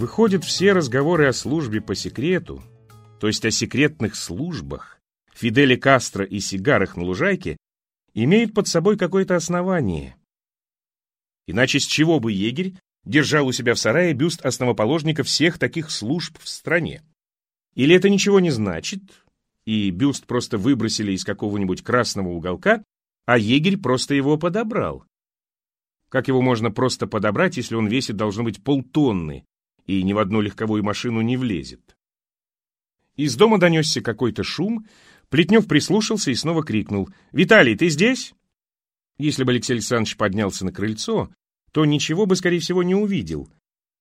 Выходят, все разговоры о службе по секрету, то есть о секретных службах, Фиделе Кастро и сигарах на лужайке, имеют под собой какое-то основание. Иначе с чего бы егерь держал у себя в сарае бюст основоположника всех таких служб в стране? Или это ничего не значит, и бюст просто выбросили из какого-нибудь красного уголка, а егерь просто его подобрал? Как его можно просто подобрать, если он весит должно быть полтонны и ни в одну легковую машину не влезет? Из дома донесся какой-то шум, Плетнев прислушался и снова крикнул. «Виталий, ты здесь?» Если бы Алексей Александрович поднялся на крыльцо, то ничего бы, скорее всего, не увидел.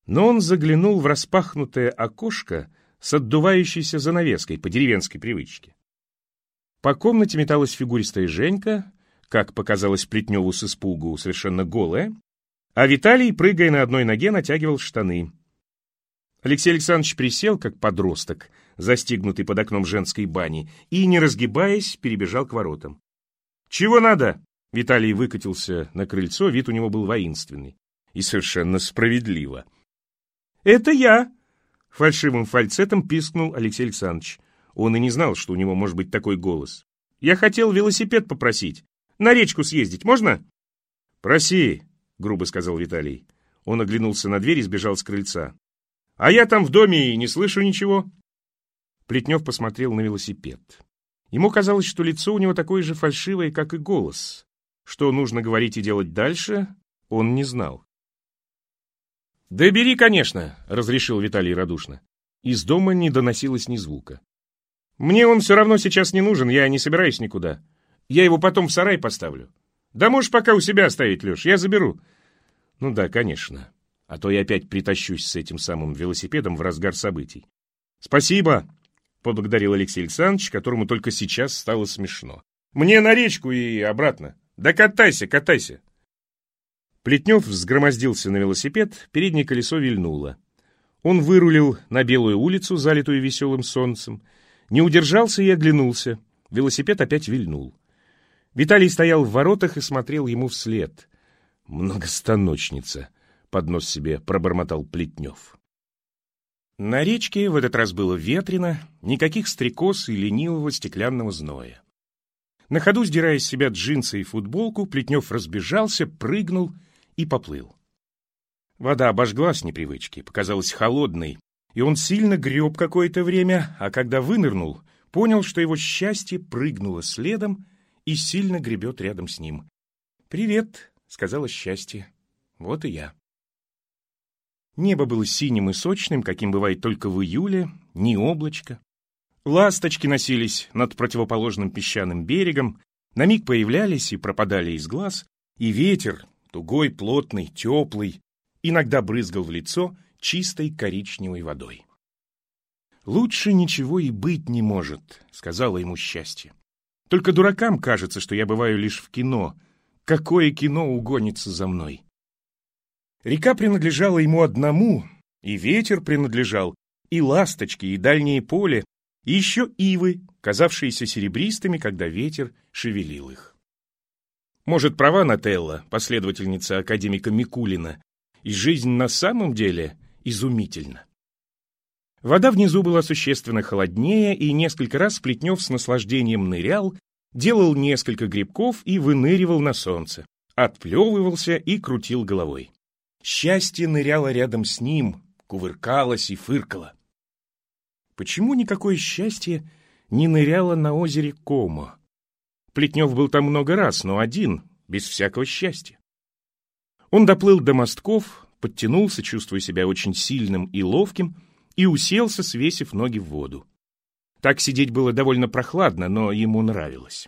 Но он заглянул в распахнутое окошко с отдувающейся занавеской по деревенской привычке. По комнате металась фигуристая Женька, как показалось Плетневу с испугу, совершенно голая, а Виталий, прыгая на одной ноге, натягивал штаны. Алексей Александрович присел, как подросток, застигнутый под окном женской бани, и, не разгибаясь, перебежал к воротам. «Чего надо?» Виталий выкатился на крыльцо, вид у него был воинственный. И совершенно справедливо. «Это я!» — фальшивым фальцетом пискнул Алексей Александрович. Он и не знал, что у него может быть такой голос. «Я хотел велосипед попросить. На речку съездить можно?» «Проси», — грубо сказал Виталий. Он оглянулся на дверь и сбежал с крыльца. «А я там в доме и не слышу ничего». Плетнев посмотрел на велосипед. Ему казалось, что лицо у него такое же фальшивое, как и голос. Что нужно говорить и делать дальше, он не знал. «Да бери, конечно», — разрешил Виталий радушно. Из дома не доносилось ни звука. «Мне он все равно сейчас не нужен, я не собираюсь никуда. Я его потом в сарай поставлю. Да можешь пока у себя оставить, Леш, я заберу». «Ну да, конечно. А то я опять притащусь с этим самым велосипедом в разгар событий». «Спасибо», — поблагодарил Алексей Александрович, которому только сейчас стало смешно. «Мне на речку и обратно. Да катайся, катайся!» Плетнев взгромоздился на велосипед, переднее колесо вильнуло. Он вырулил на белую улицу, залитую веселым солнцем, не удержался и оглянулся. Велосипед опять вильнул. Виталий стоял в воротах и смотрел ему вслед. «Многостаночница!» — под нос себе пробормотал Плетнев. На речке в этот раз было ветрено, никаких стрекоз и ленивого стеклянного зноя. На ходу, сдирая с себя джинсы и футболку, Плетнев разбежался, прыгнул и поплыл. Вода обожгла с непривычки, показалась холодной, и он сильно греб какое-то время, а когда вынырнул, понял, что его счастье прыгнуло следом и сильно гребет рядом с ним. «Привет», — сказала счастье, — «вот и я». Небо было синим и сочным, каким бывает только в июле, ни облачко. Ласточки носились над противоположным песчаным берегом, на миг появлялись и пропадали из глаз, и ветер, тугой, плотный, теплый, иногда брызгал в лицо чистой коричневой водой. «Лучше ничего и быть не может», — сказала ему счастье. «Только дуракам кажется, что я бываю лишь в кино. Какое кино угонится за мной?» Река принадлежала ему одному, и ветер принадлежал, и ласточки, и дальнее поле, и еще ивы, казавшиеся серебристыми, когда ветер шевелил их. Может, права Нателла, последовательница академика Микулина, и жизнь на самом деле изумительна. Вода внизу была существенно холоднее, и несколько раз Плетнев с наслаждением нырял, делал несколько грибков и выныривал на солнце, отплевывался и крутил головой. Счастье ныряло рядом с ним, кувыркалось и фыркало. Почему никакое счастье не ныряло на озере Комо? Плетнев был там много раз, но один, без всякого счастья. Он доплыл до мостков, подтянулся, чувствуя себя очень сильным и ловким, и уселся, свесив ноги в воду. Так сидеть было довольно прохладно, но ему нравилось.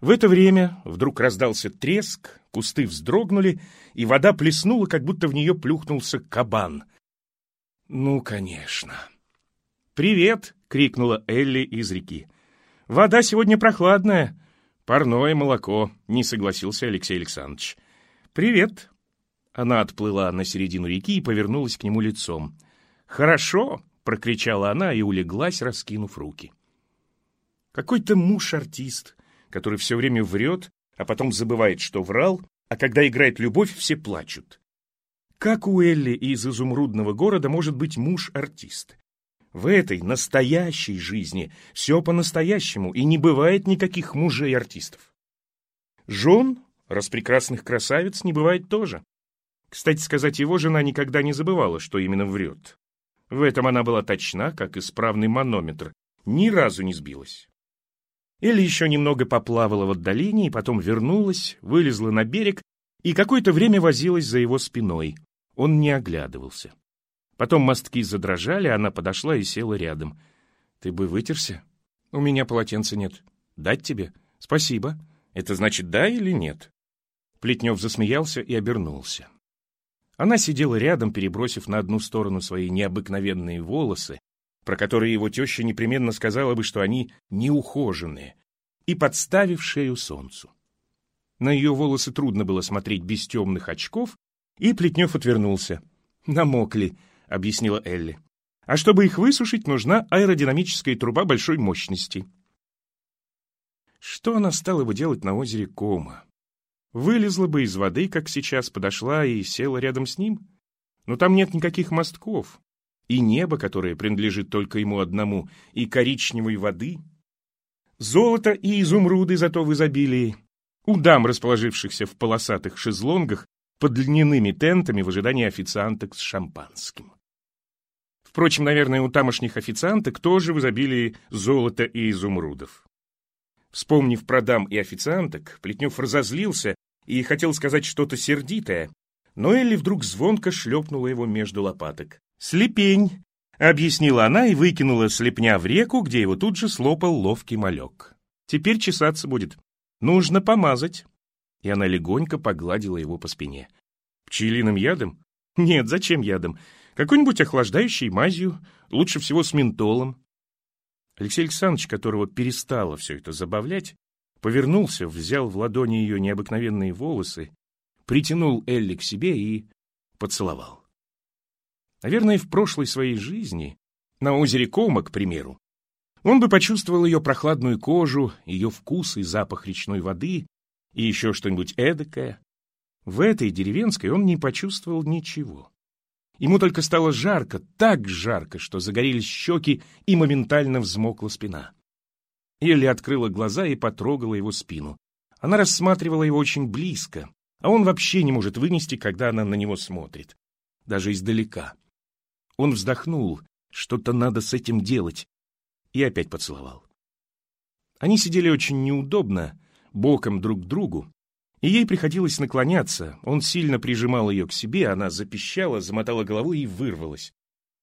В это время вдруг раздался треск, кусты вздрогнули, и вода плеснула, как будто в нее плюхнулся кабан. Ну, конечно. «Привет!» — крикнула Элли из реки. «Вода сегодня прохладная». «Парное молоко», — не согласился Алексей Александрович. «Привет!» Она отплыла на середину реки и повернулась к нему лицом. «Хорошо!» — прокричала она и улеглась, раскинув руки. «Какой-то муж-артист!» Который все время врет, а потом забывает, что врал, а когда играет любовь, все плачут. Как у Элли из изумрудного города может быть муж-артист? В этой настоящей жизни все по-настоящему, и не бывает никаких мужей-артистов. Жен, распрекрасных красавиц, не бывает тоже. Кстати сказать, его жена никогда не забывала, что именно врет. В этом она была точна, как исправный манометр, ни разу не сбилась. Элли еще немного поплавала в отдалении, и потом вернулась, вылезла на берег и какое-то время возилась за его спиной. Он не оглядывался. Потом мостки задрожали, она подошла и села рядом. «Ты бы вытерся? У меня полотенца нет. Дать тебе? Спасибо. Это значит да или нет?» Плетнев засмеялся и обернулся. Она сидела рядом, перебросив на одну сторону свои необыкновенные волосы, про которые его теща непременно сказала бы, что они неухоженные, и подставив шею солнцу. На ее волосы трудно было смотреть без темных очков, и Плетнев отвернулся. «Намокли», — объяснила Элли. «А чтобы их высушить, нужна аэродинамическая труба большой мощности». Что она стала бы делать на озере Кома? Вылезла бы из воды, как сейчас, подошла и села рядом с ним? Но там нет никаких мостков. И небо, которое принадлежит только ему одному, и коричневой воды. Золото и изумруды зато в изобилии. У дам, расположившихся в полосатых шезлонгах, под льняными тентами в ожидании официанток с шампанским. Впрочем, наверное, у тамошних официанток тоже в изобилии золота и изумрудов. Вспомнив про дам и официанток, Плетнев разозлился и хотел сказать что-то сердитое, но Элли вдруг звонко шлепнула его между лопаток. «Слепень!» — объяснила она и выкинула слепня в реку, где его тут же слопал ловкий малек. «Теперь чесаться будет. Нужно помазать». И она легонько погладила его по спине. «Пчелиным ядом? Нет, зачем ядом? Какой-нибудь охлаждающей мазью, лучше всего с ментолом. Алексей Александрович, которого перестало все это забавлять, повернулся, взял в ладони ее необыкновенные волосы, притянул Элли к себе и поцеловал. Наверное, в прошлой своей жизни, на озере Кома, к примеру, он бы почувствовал ее прохладную кожу, ее вкус и запах речной воды и еще что-нибудь эдакое. В этой деревенской он не почувствовал ничего. Ему только стало жарко, так жарко, что загорелись щеки и моментально взмокла спина. Элли открыла глаза и потрогала его спину. Она рассматривала его очень близко, а он вообще не может вынести, когда она на него смотрит. Даже издалека. Он вздохнул, что-то надо с этим делать, и опять поцеловал. Они сидели очень неудобно, боком друг к другу, и ей приходилось наклоняться. Он сильно прижимал ее к себе, она запищала, замотала головой и вырвалась.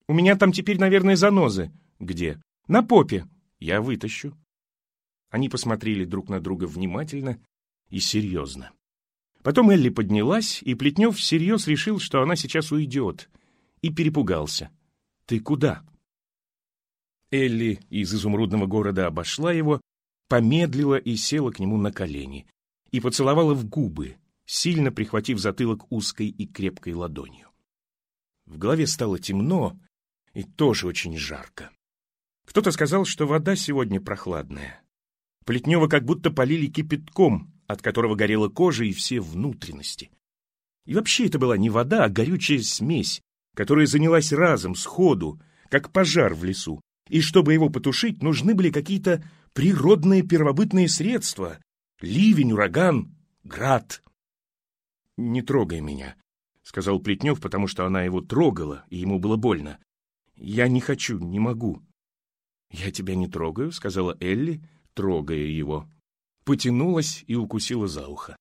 «У меня там теперь, наверное, занозы». «Где?» «На попе». «Я вытащу». Они посмотрели друг на друга внимательно и серьезно. Потом Элли поднялась, и Плетнев всерьез решил, что она сейчас уйдет, и перепугался. «Ты куда?» Элли из изумрудного города обошла его, помедлила и села к нему на колени и поцеловала в губы, сильно прихватив затылок узкой и крепкой ладонью. В голове стало темно и тоже очень жарко. Кто-то сказал, что вода сегодня прохладная. Плетнева как будто полили кипятком, от которого горела кожа и все внутренности. И вообще это была не вода, а горючая смесь, которая занялась разом, сходу, как пожар в лесу. И чтобы его потушить, нужны были какие-то природные первобытные средства, Ливень, ураган, град. «Не трогай меня», — сказал Плетнев, потому что она его трогала, и ему было больно. «Я не хочу, не могу». «Я тебя не трогаю», — сказала Элли, трогая его. Потянулась и укусила за ухо.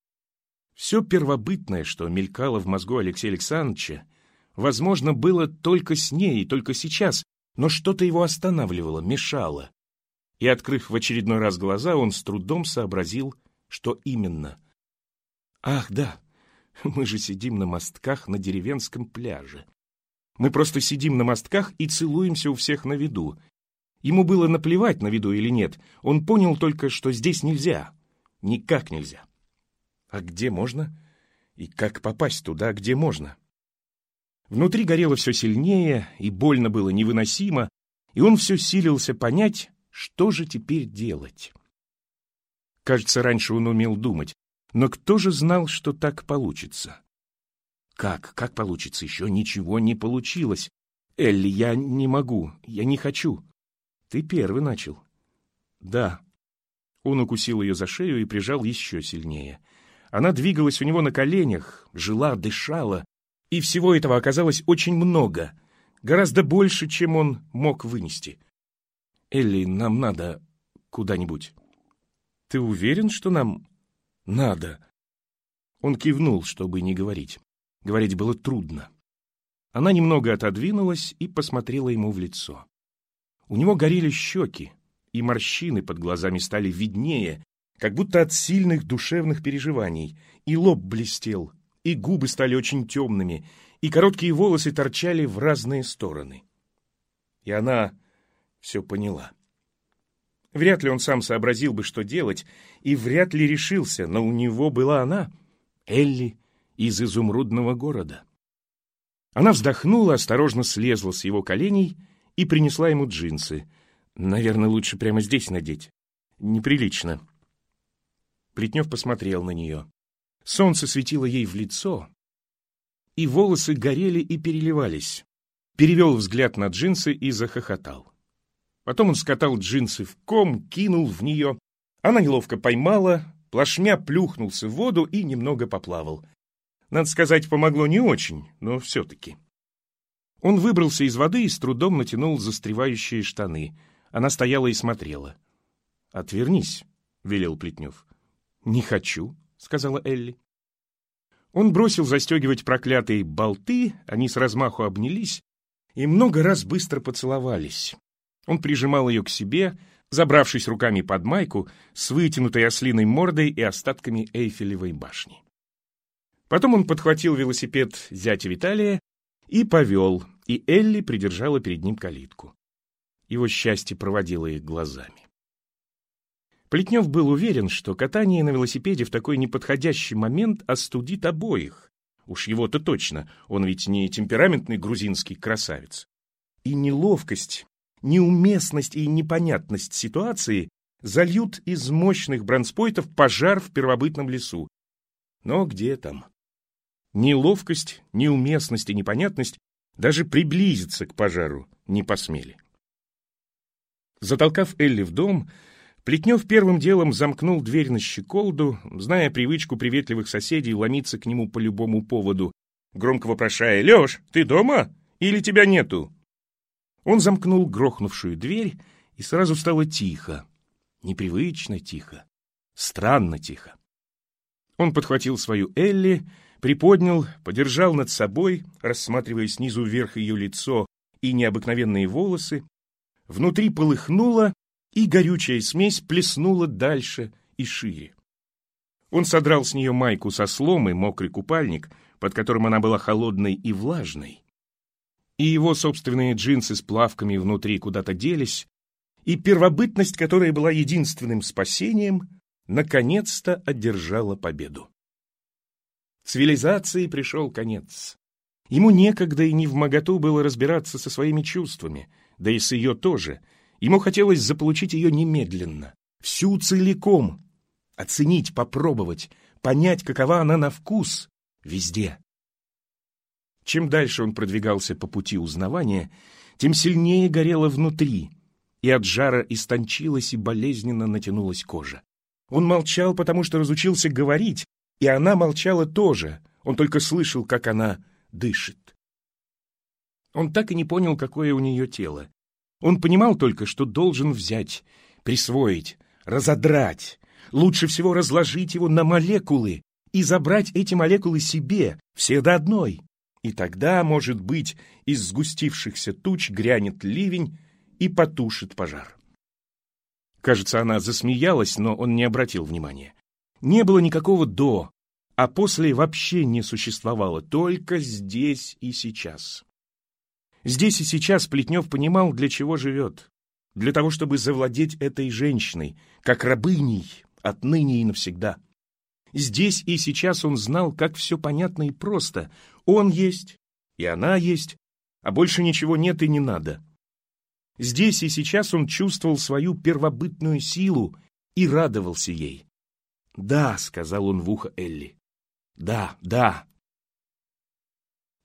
Все первобытное, что мелькало в мозгу Алексея Александровича, возможно, было только с ней и только сейчас, но что-то его останавливало, мешало. И, открыв в очередной раз глаза, он с трудом сообразил, что именно? Ах, да, мы же сидим на мостках на деревенском пляже. Мы просто сидим на мостках и целуемся у всех на виду. Ему было наплевать, на виду или нет. Он понял только, что здесь нельзя. Никак нельзя. А где можно? И как попасть туда, где можно? Внутри горело все сильнее, и больно было невыносимо, и он все силился понять, что же теперь делать. Кажется, раньше он умел думать. Но кто же знал, что так получится? Как? Как получится? Еще ничего не получилось. Элли, я не могу, я не хочу. Ты первый начал. Да. Он укусил ее за шею и прижал еще сильнее. Она двигалась у него на коленях, жила, дышала, и всего этого оказалось очень много, гораздо больше, чем он мог вынести. «Элли, нам надо куда-нибудь». «Ты уверен, что нам надо?» Он кивнул, чтобы не говорить. Говорить было трудно. Она немного отодвинулась и посмотрела ему в лицо. У него горели щеки, и морщины под глазами стали виднее, как будто от сильных душевных переживаний, и лоб блестел, и губы стали очень темными, и короткие волосы торчали в разные стороны. И она все поняла. Вряд ли он сам сообразил бы, что делать, и вряд ли решился, но у него была она, Элли, из изумрудного города. Она вздохнула, осторожно слезла с его коленей и принесла ему джинсы. Наверное, лучше прямо здесь надеть. Неприлично. Плетнев посмотрел на нее. Солнце светило ей в лицо, и волосы горели и переливались. Перевел взгляд на джинсы и захохотал. Потом он скатал джинсы в ком, кинул в нее. Она неловко поймала, плашмя плюхнулся в воду и немного поплавал. Надо сказать, помогло не очень, но все-таки. Он выбрался из воды и с трудом натянул застревающие штаны. Она стояла и смотрела. «Отвернись», — велел Плетнев. «Не хочу», — сказала Элли. Он бросил застегивать проклятые болты, они с размаху обнялись и много раз быстро поцеловались. Он прижимал ее к себе, забравшись руками под майку с вытянутой ослиной мордой и остатками Эйфелевой башни. Потом он подхватил велосипед зятя Виталия и повел, и Элли придержала перед ним калитку. Его счастье проводило их глазами. Плетнев был уверен, что катание на велосипеде в такой неподходящий момент остудит обоих. Уж его-то точно, он ведь не темпераментный грузинский красавец. И неловкость, неуместность и непонятность ситуации зальют из мощных бронспойтов пожар в первобытном лесу. Но где там? Неловкость, неуместность и непонятность даже приблизиться к пожару не посмели. Затолкав Элли в дом, Плетнев первым делом замкнул дверь на щеколду, зная привычку приветливых соседей ломиться к нему по любому поводу, громко вопрошая «Леш, ты дома? Или тебя нету?» Он замкнул грохнувшую дверь, и сразу стало тихо. Непривычно тихо. Странно тихо. Он подхватил свою Элли, приподнял, подержал над собой, рассматривая снизу вверх ее лицо и необыкновенные волосы. Внутри полыхнуло, и горючая смесь плеснула дальше и шире. Он содрал с нее майку со сломы, мокрый купальник, под которым она была холодной и влажной. И его собственные джинсы с плавками внутри куда-то делись, и первобытность, которая была единственным спасением, наконец-то одержала победу. Цивилизации пришел конец. Ему некогда и не в моготу было разбираться со своими чувствами, да и с ее тоже. Ему хотелось заполучить ее немедленно, всю целиком, оценить, попробовать, понять, какова она на вкус, везде. Чем дальше он продвигался по пути узнавания, тем сильнее горело внутри, и от жара истончилась и болезненно натянулась кожа. Он молчал, потому что разучился говорить, и она молчала тоже, он только слышал, как она дышит. Он так и не понял, какое у нее тело. Он понимал только, что должен взять, присвоить, разодрать, лучше всего разложить его на молекулы и забрать эти молекулы себе, все до одной. И тогда, может быть, из сгустившихся туч грянет ливень и потушит пожар. Кажется, она засмеялась, но он не обратил внимания. Не было никакого «до», а после вообще не существовало, только здесь и сейчас. Здесь и сейчас Плетнев понимал, для чего живет. Для того, чтобы завладеть этой женщиной, как рабыней, отныне и навсегда. Здесь и сейчас он знал, как все понятно и просто. Он есть, и она есть, а больше ничего нет и не надо. Здесь и сейчас он чувствовал свою первобытную силу и радовался ей. «Да», — сказал он в ухо Элли. «Да, да,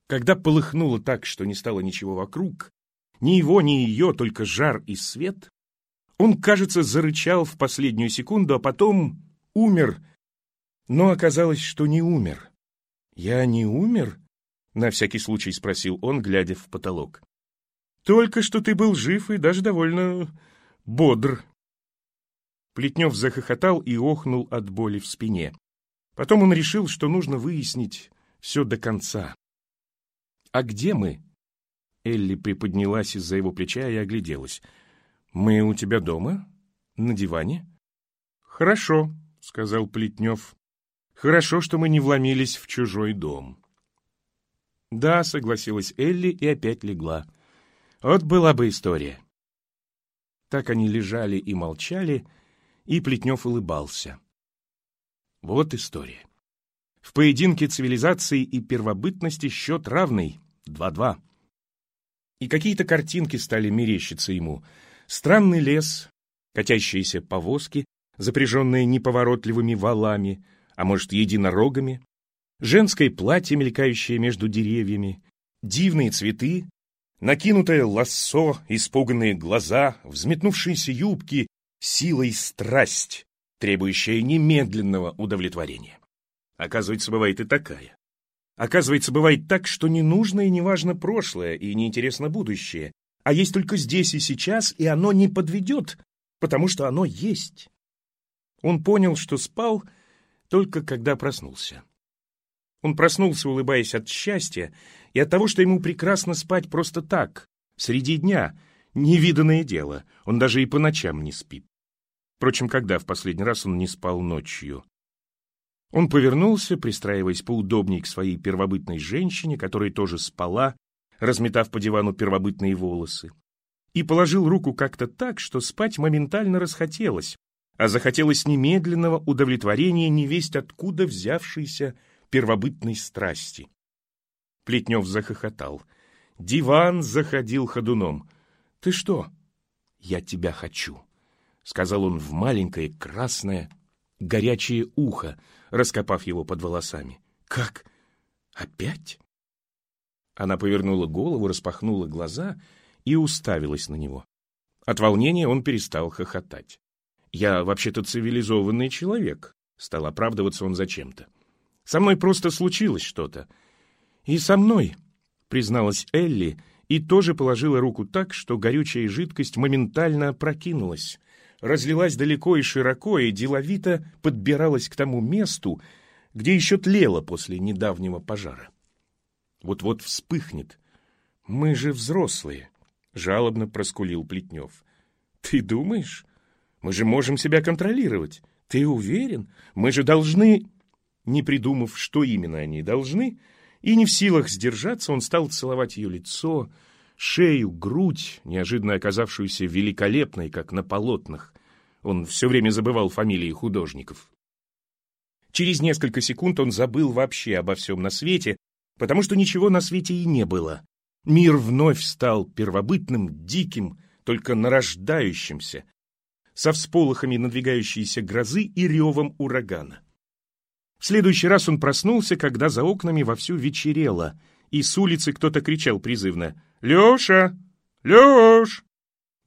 Когда полыхнуло так, что не стало ничего вокруг, ни его, ни ее, только жар и свет, он, кажется, зарычал в последнюю секунду, а потом умер. Но оказалось, что не умер. «Я не умер?» — на всякий случай спросил он, глядя в потолок. «Только что ты был жив и даже довольно бодр». Плетнев захохотал и охнул от боли в спине. Потом он решил, что нужно выяснить все до конца. «А где мы?» Элли приподнялась из-за его плеча и огляделась. «Мы у тебя дома? На диване?» «Хорошо», — сказал Плетнев. «Хорошо, что мы не вломились в чужой дом». «Да», — согласилась Элли и опять легла. «Вот была бы история». Так они лежали и молчали, и Плетнев улыбался. Вот история. В поединке цивилизации и первобытности счет равный — 2-2. И какие-то картинки стали мерещиться ему. Странный лес, катящиеся повозки, запряженные неповоротливыми валами, а может, единорогами, женское платье, мелькающее между деревьями, дивные цветы, накинутое лассо, испуганные глаза, взметнувшиеся юбки, сила и страсть, требующая немедленного удовлетворения. Оказывается, бывает и такая. Оказывается, бывает так, что не нужно и не важно прошлое, и неинтересно будущее, а есть только здесь и сейчас, и оно не подведет, потому что оно есть. Он понял, что спал только когда проснулся. Он проснулся, улыбаясь от счастья и от того, что ему прекрасно спать просто так, среди дня, невиданное дело, он даже и по ночам не спит. Впрочем, когда в последний раз он не спал ночью? Он повернулся, пристраиваясь поудобнее к своей первобытной женщине, которая тоже спала, разметав по дивану первобытные волосы, и положил руку как-то так, что спать моментально расхотелось, а захотелось немедленного удовлетворения невесть откуда взявшейся первобытной страсти. Плетнев захохотал. Диван заходил ходуном. «Ты что?» «Я тебя хочу», — сказал он в маленькое красное горячее ухо, раскопав его под волосами. «Как? Опять?» Она повернула голову, распахнула глаза и уставилась на него. От волнения он перестал хохотать. «Я вообще-то цивилизованный человек», — стал оправдываться он зачем-то. «Со мной просто случилось что-то». «И со мной», — призналась Элли, и тоже положила руку так, что горючая жидкость моментально опрокинулась, разлилась далеко и широко и деловито подбиралась к тому месту, где еще тлело после недавнего пожара. Вот-вот вспыхнет. Мы же взрослые, — жалобно проскулил Плетнев. Ты думаешь? Мы же можем себя контролировать. Ты уверен? Мы же должны... Не придумав, что именно они должны, и не в силах сдержаться, он стал целовать ее лицо, шею, грудь, неожиданно оказавшуюся великолепной, как на полотнах. Он все время забывал фамилии художников. Через несколько секунд он забыл вообще обо всем на свете, потому что ничего на свете и не было. Мир вновь стал первобытным, диким, только нарождающимся, со всполохами надвигающейся грозы и ревом урагана. В следующий раз он проснулся, когда за окнами вовсю вечерело, и с улицы кто-то кричал призывно «Леша! Леш!»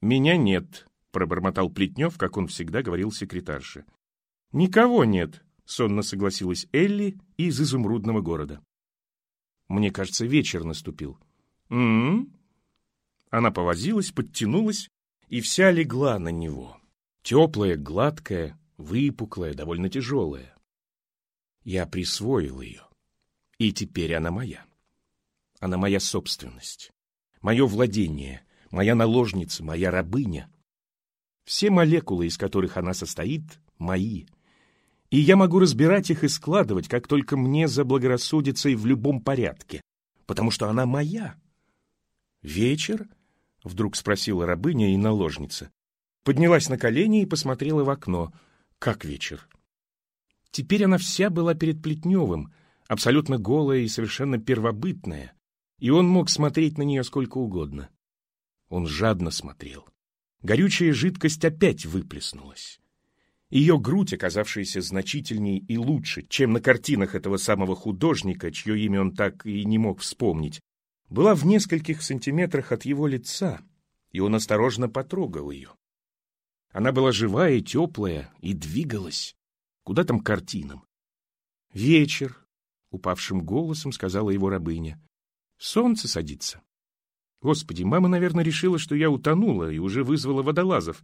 «Меня нет», — пробормотал Плетнев, как он всегда говорил секретарше. «Никого нет», — сонно согласилась Элли из изумрудного города. «Мне кажется, вечер наступил». «М-м-м?» Она повозилась, подтянулась и вся легла на него. Теплая, гладкая, выпуклая, довольно тяжелая. Я присвоил ее, и теперь она моя. Она моя собственность мое владение, моя наложница, моя рабыня. Все молекулы, из которых она состоит, мои. И я могу разбирать их и складывать, как только мне заблагорассудится и в любом порядке, потому что она моя. «Вечер?» — вдруг спросила рабыня и наложница. Поднялась на колени и посмотрела в окно. «Как вечер?» Теперь она вся была перед Плетневым, абсолютно голая и совершенно первобытная, и он мог смотреть на нее сколько угодно. Он жадно смотрел. Горючая жидкость опять выплеснулась. Ее грудь, оказавшаяся значительней и лучше, чем на картинах этого самого художника, чье имя он так и не мог вспомнить, была в нескольких сантиметрах от его лица, и он осторожно потрогал ее. Она была живая теплая, и двигалась. Куда там картинам? «Вечер», — упавшим голосом сказала его рабыня. «Солнце садится». Господи, мама, наверное, решила, что я утонула и уже вызвала водолазов.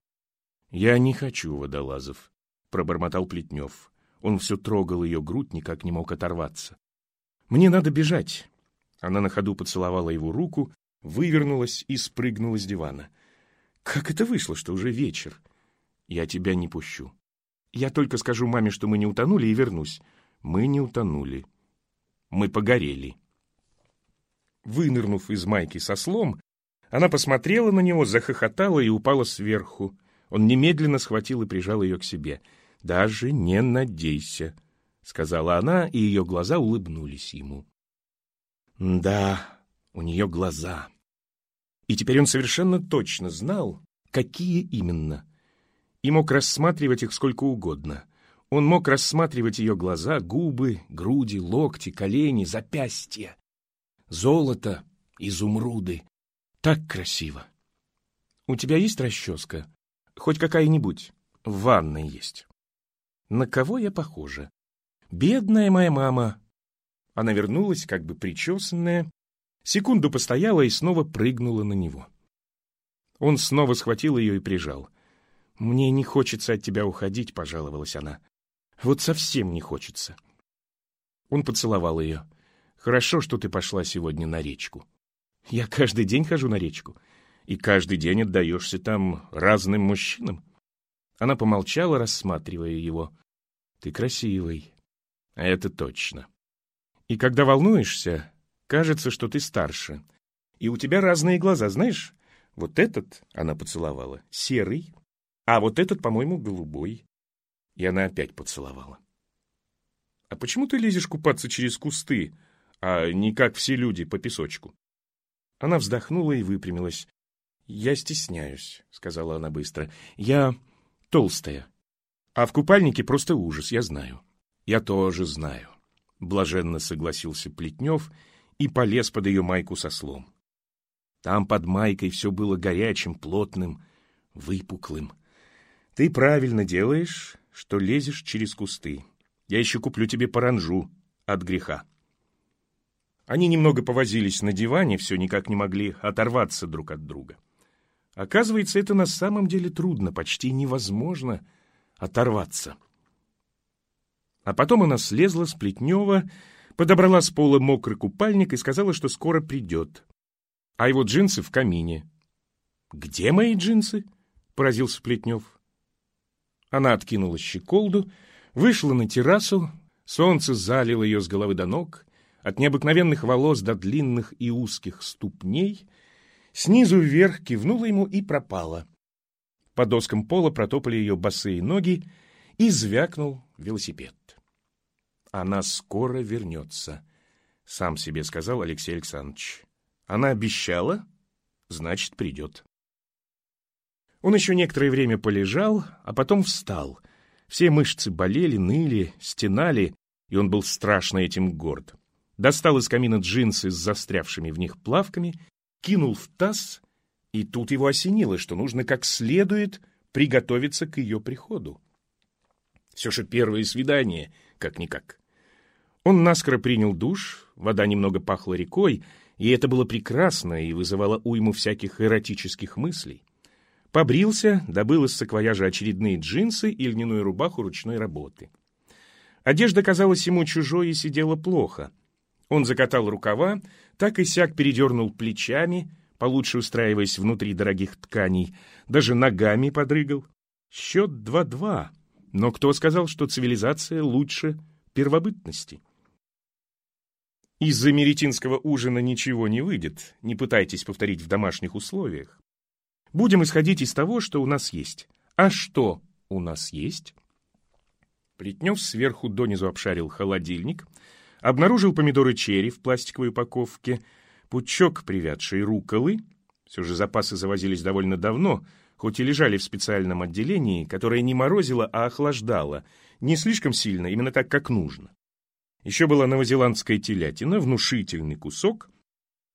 «Я не хочу водолазов», — пробормотал Плетнев. Он все трогал ее грудь, никак не мог оторваться. «Мне надо бежать». Она на ходу поцеловала его руку, вывернулась и спрыгнула с дивана. «Как это вышло, что уже вечер?» «Я тебя не пущу. Я только скажу маме, что мы не утонули, и вернусь. Мы не утонули. Мы погорели». Вынырнув из майки со слом, она посмотрела на него, захохотала и упала сверху. Он немедленно схватил и прижал ее к себе. «Даже не надейся», — сказала она, и ее глаза улыбнулись ему. Да, у нее глаза. И теперь он совершенно точно знал, какие именно. И мог рассматривать их сколько угодно. Он мог рассматривать ее глаза, губы, груди, локти, колени, запястья. Золото, изумруды. Так красиво. У тебя есть расческа? Хоть какая-нибудь? В ванной есть. На кого я похожа? Бедная моя мама. Она вернулась, как бы причесанная, секунду постояла и снова прыгнула на него. Он снова схватил ее и прижал. «Мне не хочется от тебя уходить», — пожаловалась она. «Вот совсем не хочется». Он поцеловал ее. «Хорошо, что ты пошла сегодня на речку. Я каждый день хожу на речку, и каждый день отдаешься там разным мужчинам». Она помолчала, рассматривая его. «Ты красивый. А это точно. И когда волнуешься, кажется, что ты старше. И у тебя разные глаза, знаешь? Вот этот, она поцеловала, серый, а вот этот, по-моему, голубой. И она опять поцеловала. А почему ты лезешь купаться через кусты, а не как все люди по песочку? Она вздохнула и выпрямилась. «Я стесняюсь», — сказала она быстро. «Я толстая. А в купальнике просто ужас, я знаю. Я тоже знаю». Блаженно согласился Плетнев и полез под ее майку со слом. Там под майкой все было горячим, плотным, выпуклым. Ты правильно делаешь, что лезешь через кусты. Я еще куплю тебе паранжу от греха. Они немного повозились на диване, все никак не могли оторваться друг от друга. Оказывается, это на самом деле трудно, почти невозможно оторваться. А потом она слезла с Плетнева, подобрала с пола мокрый купальник и сказала, что скоро придет. А его джинсы в камине. «Где мои джинсы?» — поразился Плетнев. Она откинула щеколду, вышла на террасу, солнце залило ее с головы до ног, от необыкновенных волос до длинных и узких ступней, снизу вверх кивнула ему и пропала. По доскам пола протопали ее босые ноги, и звякнул велосипед. «Она скоро вернется», — сам себе сказал Алексей Александрович. «Она обещала, значит, придет». Он еще некоторое время полежал, а потом встал. Все мышцы болели, ныли, стенали, и он был страшно этим горд. Достал из камина джинсы с застрявшими в них плавками, кинул в таз, и тут его осенило, что нужно как следует приготовиться к ее приходу. Все же первое свидание, как-никак. Он наскоро принял душ, вода немного пахла рекой, и это было прекрасно и вызывало уйму всяких эротических мыслей. Побрился, добыл из саквояжа очередные джинсы и льняную рубаху ручной работы. Одежда казалась ему чужой и сидела плохо. Он закатал рукава, так и сяк передернул плечами, получше устраиваясь внутри дорогих тканей, даже ногами подрыгал. Счет два-два, но кто сказал, что цивилизация лучше первобытности? Из-за меретинского ужина ничего не выйдет, не пытайтесь повторить в домашних условиях. Будем исходить из того, что у нас есть. А что у нас есть? Плетнев сверху донизу обшарил холодильник, обнаружил помидоры черри в пластиковой упаковке, пучок привядшей руколы, все же запасы завозились довольно давно, хоть и лежали в специальном отделении, которое не морозило, а охлаждало, не слишком сильно, именно так, как нужно. Еще была новозеландская телятина, внушительный кусок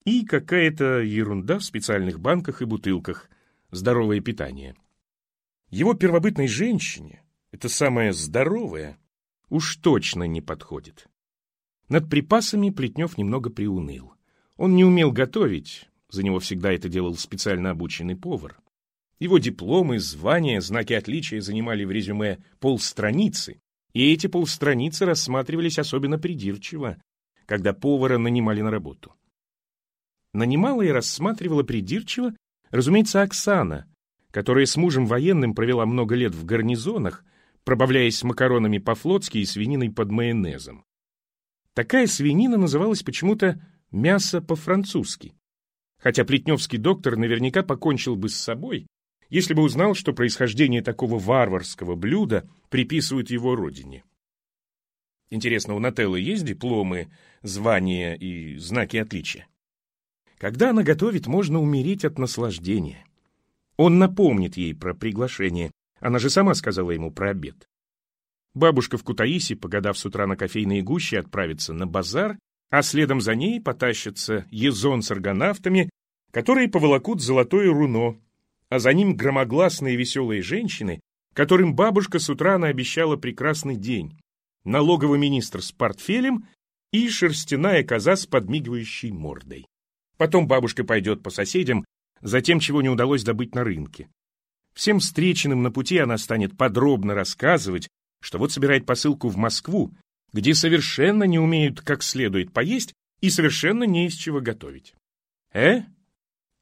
и какая-то ерунда в специальных банках и бутылках, здоровое питание. Его первобытной женщине, это самое здоровое, уж точно не подходит. Над припасами Плетнев немного приуныл. Он не умел готовить, за него всегда это делал специально обученный повар. Его дипломы, звания, знаки отличия занимали в резюме полстраницы, и эти полстраницы рассматривались особенно придирчиво, когда повара нанимали на работу. Нанимала и рассматривала придирчиво, разумеется, Оксана, которая с мужем военным провела много лет в гарнизонах, пробавляясь макаронами по-флотски и свининой под майонезом. Такая свинина называлась почему-то мясо по-французски. Хотя плетневский доктор наверняка покончил бы с собой, если бы узнал, что происхождение такого варварского блюда приписывают его родине. Интересно, у Нателлы есть дипломы, звания и знаки отличия? Когда она готовит, можно умереть от наслаждения. Он напомнит ей про приглашение. Она же сама сказала ему про обед. Бабушка в Кутаиси, погадав с утра на кофейные гущи, отправится на базар, а следом за ней потащится Езон с аргонавтами, которые поволокут золотое руно, а за ним громогласные веселые женщины, которым бабушка с утра наобещала прекрасный день, налоговый министр с портфелем и шерстяная коза с подмигивающей мордой. Потом бабушка пойдет по соседям за тем, чего не удалось добыть на рынке. Всем встреченным на пути она станет подробно рассказывать, что вот собирает посылку в Москву, где совершенно не умеют как следует поесть и совершенно не из чего готовить. Э?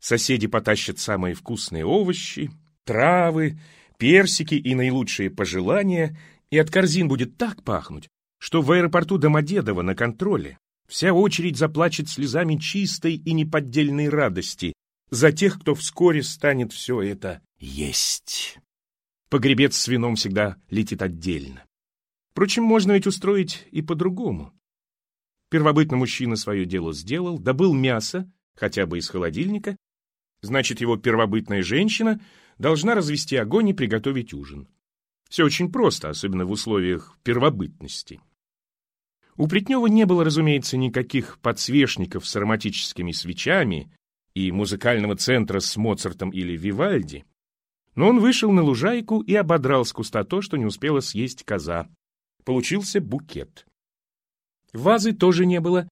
Соседи потащат самые вкусные овощи, травы, персики и наилучшие пожелания, и от корзин будет так пахнуть, что в аэропорту Домодедово на контроле вся очередь заплачет слезами чистой и неподдельной радости за тех, кто вскоре станет все это есть. Погребец с вином всегда летит отдельно. Впрочем, можно ведь устроить и по-другому. Первобытно мужчина свое дело сделал, добыл мясо, хотя бы из холодильника, значит, его первобытная женщина должна развести огонь и приготовить ужин. Все очень просто, особенно в условиях первобытности. У Плетнева не было, разумеется, никаких подсвечников с ароматическими свечами и музыкального центра с Моцартом или Вивальди, но он вышел на лужайку и ободрал с куста то, что не успела съесть коза. Получился букет. Вазы тоже не было,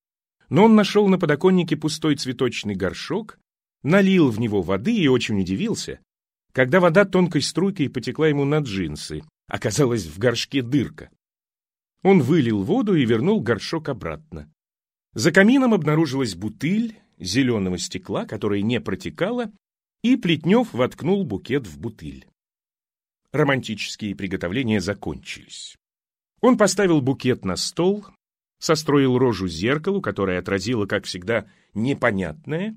но он нашел на подоконнике пустой цветочный горшок, налил в него воды и очень удивился, когда вода тонкой струйкой потекла ему на джинсы, оказалась в горшке дырка. Он вылил воду и вернул горшок обратно. За камином обнаружилась бутыль зеленого стекла, которая не протекала, и Плетнев воткнул букет в бутыль. Романтические приготовления закончились. Он поставил букет на стол, состроил рожу зеркалу, которое отразило, как всегда, непонятное,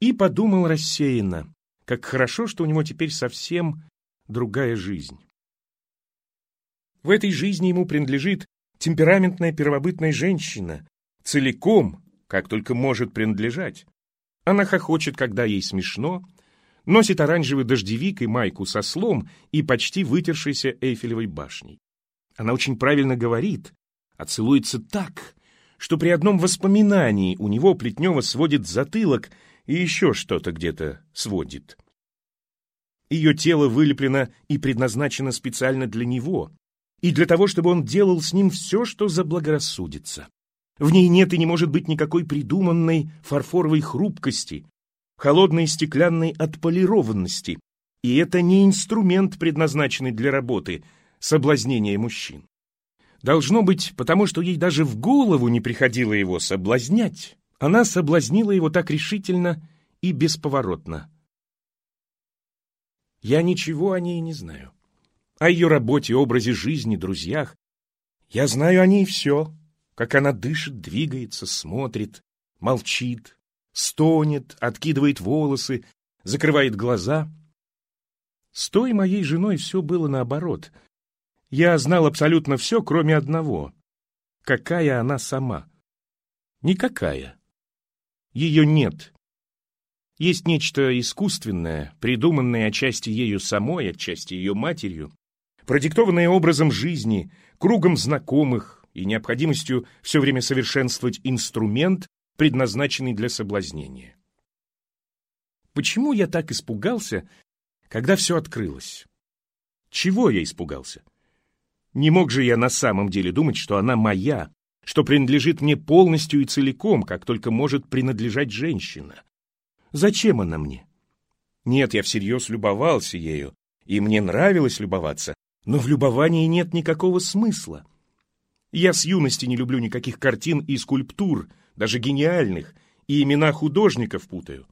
и подумал рассеянно, как хорошо, что у него теперь совсем другая жизнь. В этой жизни ему принадлежит темпераментная первобытная женщина, целиком, как только может принадлежать. Она хохочет, когда ей смешно, носит оранжевый дождевик и майку со слом и почти вытершейся Эйфелевой башней. Она очень правильно говорит, а целуется так, что при одном воспоминании у него Плетнева сводит затылок и еще что-то где-то сводит. Ее тело вылеплено и предназначено специально для него, и для того, чтобы он делал с ним все, что заблагорассудится. В ней нет и не может быть никакой придуманной фарфоровой хрупкости, холодной стеклянной отполированности, и это не инструмент, предназначенный для работы, соблазнения мужчин. Должно быть, потому что ей даже в голову не приходило его соблазнять, она соблазнила его так решительно и бесповоротно. Я ничего о ней не знаю. О ее работе, образе жизни, друзьях. Я знаю о ней все, как она дышит, двигается, смотрит, молчит, стонет, откидывает волосы, закрывает глаза. С той моей женой все было наоборот. Я знал абсолютно все, кроме одного. Какая она сама? Никакая. Ее нет. Есть нечто искусственное, придуманное отчасти ею самой, отчасти ее матерью, продиктованное образом жизни, кругом знакомых и необходимостью все время совершенствовать инструмент, предназначенный для соблазнения. Почему я так испугался, когда все открылось? Чего я испугался? Не мог же я на самом деле думать, что она моя, что принадлежит мне полностью и целиком, как только может принадлежать женщина. Зачем она мне? Нет, я всерьез любовался ею, и мне нравилось любоваться, но в любовании нет никакого смысла. Я с юности не люблю никаких картин и скульптур, даже гениальных, и имена художников путаю.